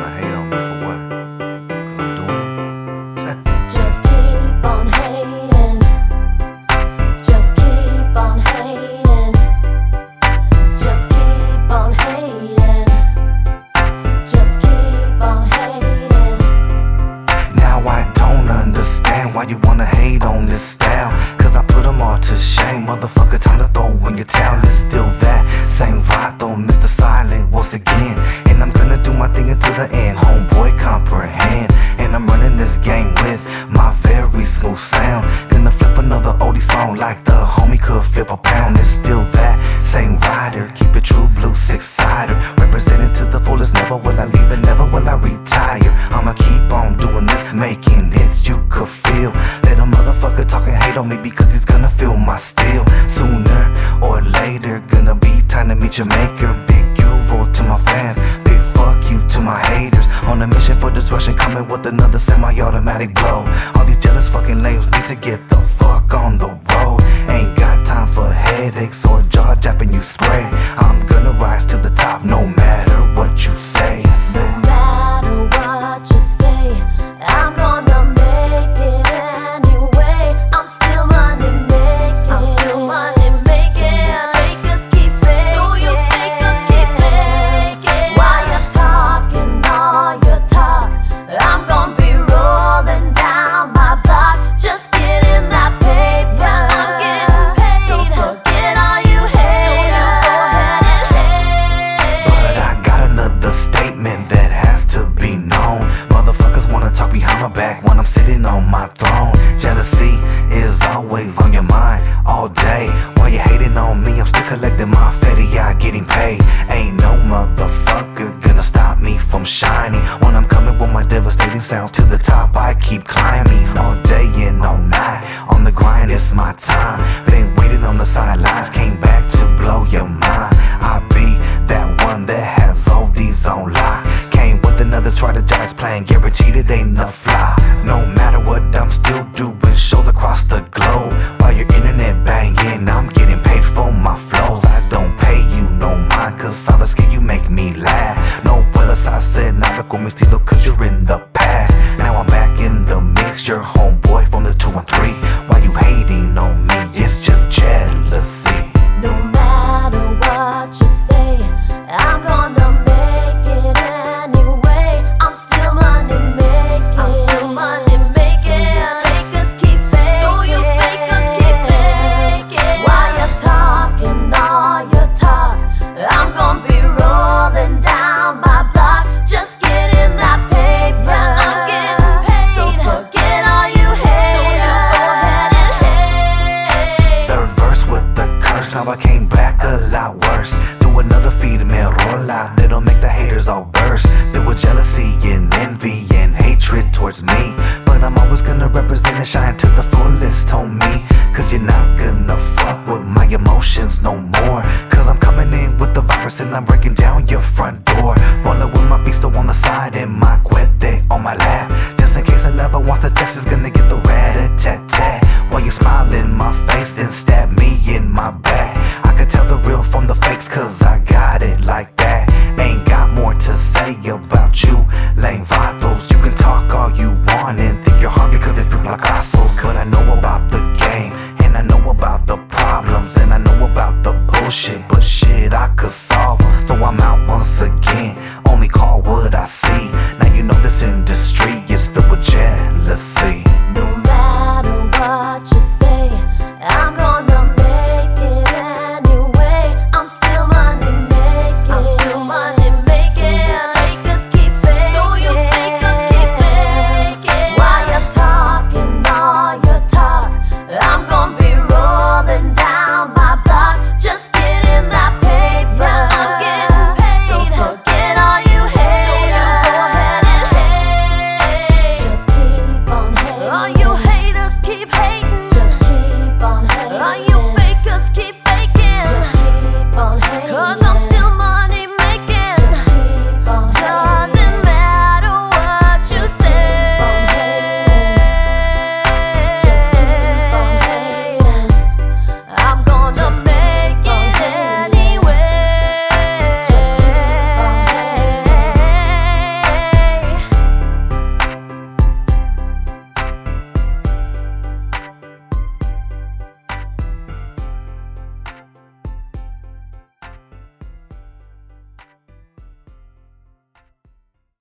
trying to hate on me for what? Cause I'm doing it. just keep on hating. Just keep on hating. Just keep on hating. Just keep on hating. Now I don't understand why you wanna hate on this style. Cause I put them all to shame. Motherfucker, time to throw when your towel. is still there. Homeboy, comprehend. And I'm running this game with my very smooth sound. Gonna flip another oldie song like the homie could flip a pound. It's still that same rider. Keep it true, blue six sider. Representing to the fullest. Never will I leave it, never will I retire. I'ma keep on doing this, making hits you could feel. A motherfucker talk and hate on me because he's mission coming with another semi-automatic blow. All these jealous fucking lames need to get the fuck on the road. Ain't got time for headaches or jaw japping you spray. I'm gonna all day. While you hating on me, I'm still collecting my fatty, yeah, getting paid. Ain't no motherfucker gonna stop me from shining. When I'm coming with my devastating sounds to the top, I keep climbing all day and all night. On the grind, it's my time. Been waiting on the sidelines, came back to blow your mind. I be that one that has all these on lock. Came with another strategized plan, guaranteed it ain't a fly. No matter your homeboy haters all burst. Filled with jealousy and envy and hatred towards me. But I'm always gonna represent and shine to the fullest, homie. Cause you're not gonna fuck with my emotions no more. Cause I'm coming in with the virus and I'm breaking down your front door. Rolling with my beast on the side and my cuete on my lap. Just in case a lover wants to test, is gonna get the